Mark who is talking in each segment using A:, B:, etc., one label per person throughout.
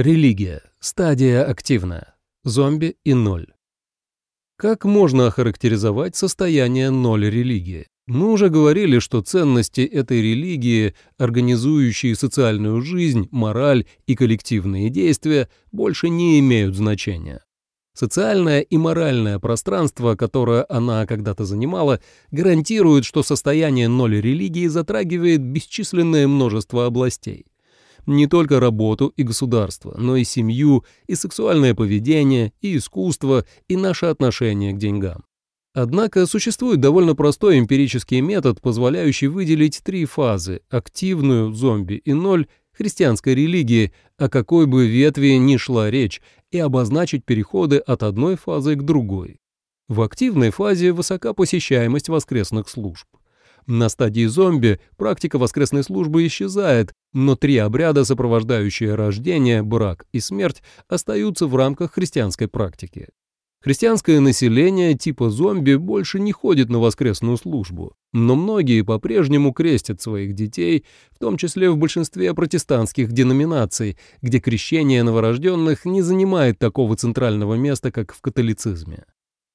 A: Религия. Стадия активная. Зомби и ноль. Как можно охарактеризовать состояние ноль религии? Мы уже говорили, что ценности этой религии, организующие социальную жизнь, мораль и коллективные действия, больше не имеют значения. Социальное и моральное пространство, которое она когда-то занимала, гарантирует, что состояние ноль религии затрагивает бесчисленное множество областей не только работу и государство, но и семью, и сексуальное поведение, и искусство, и наше отношение к деньгам. Однако существует довольно простой эмпирический метод, позволяющий выделить три фазы – активную, зомби и ноль, христианской религии, о какой бы ветви ни шла речь, и обозначить переходы от одной фазы к другой. В активной фазе высока посещаемость воскресных служб. На стадии зомби практика воскресной службы исчезает, но три обряда, сопровождающие рождение, брак и смерть, остаются в рамках христианской практики. Христианское население типа зомби больше не ходит на воскресную службу, но многие по-прежнему крестят своих детей, в том числе в большинстве протестантских деноминаций, где крещение новорожденных не занимает такого центрального места, как в католицизме.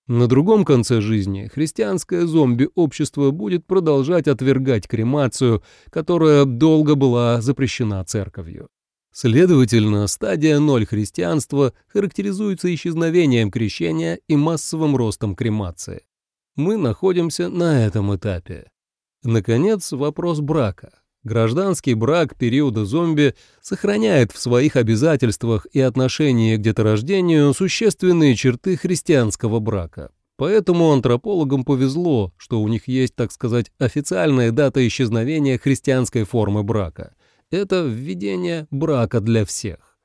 A: На другом конце жизни христианское зомби-общество будет продолжать отвергать кремацию, которая долго была запрещена церковью. Следовательно, стадия ноль христианства характеризуется исчезновением крещения и массовым ростом кремации. Мы находимся на этом этапе. Наконец, вопрос брака. Гражданский брак периода зомби сохраняет в своих обязательствах и отношении к деторождению существенные черты христианского брака. Поэтому антропологам повезло, что у них есть, так сказать, официальная дата исчезновения христианской формы брака. Это введение брака для всех.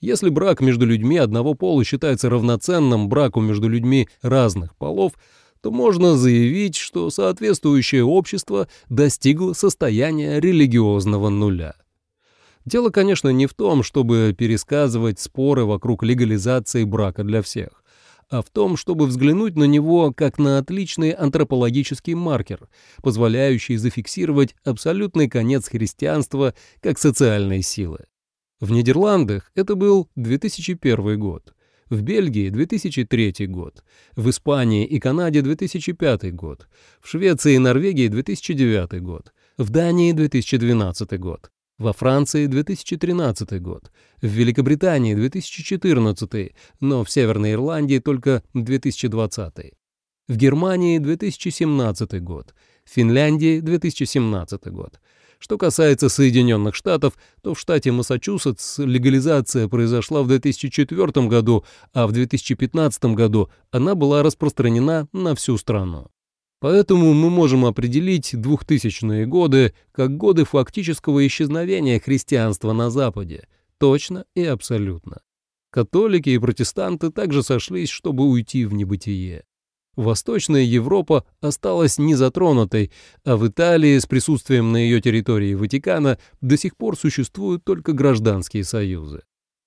A: Если брак между людьми одного пола считается равноценным браку между людьми разных полов – то можно заявить, что соответствующее общество достигло состояния религиозного нуля. Дело, конечно, не в том, чтобы пересказывать споры вокруг легализации брака для всех, а в том, чтобы взглянуть на него как на отличный антропологический маркер, позволяющий зафиксировать абсолютный конец христианства как социальной силы. В Нидерландах это был 2001 год в Бельгии 2003 год, в Испании и Канаде 2005 год, в Швеции и Норвегии 2009 год, в Дании 2012 год, во Франции 2013 год, в Великобритании 2014, но в Северной Ирландии только 2020. В Германии 2017 год, в Финляндии 2017 год, что касается Соединенных Штатов, то в штате Массачусетс легализация произошла в 2004 году, а в 2015 году она была распространена на всю страну. Поэтому мы можем определить 2000-е годы как годы фактического исчезновения христианства на Западе, точно и абсолютно. Католики и протестанты также сошлись, чтобы уйти в небытие. Восточная Европа осталась незатронутой, а в Италии с присутствием на ее территории Ватикана до сих пор существуют только гражданские союзы.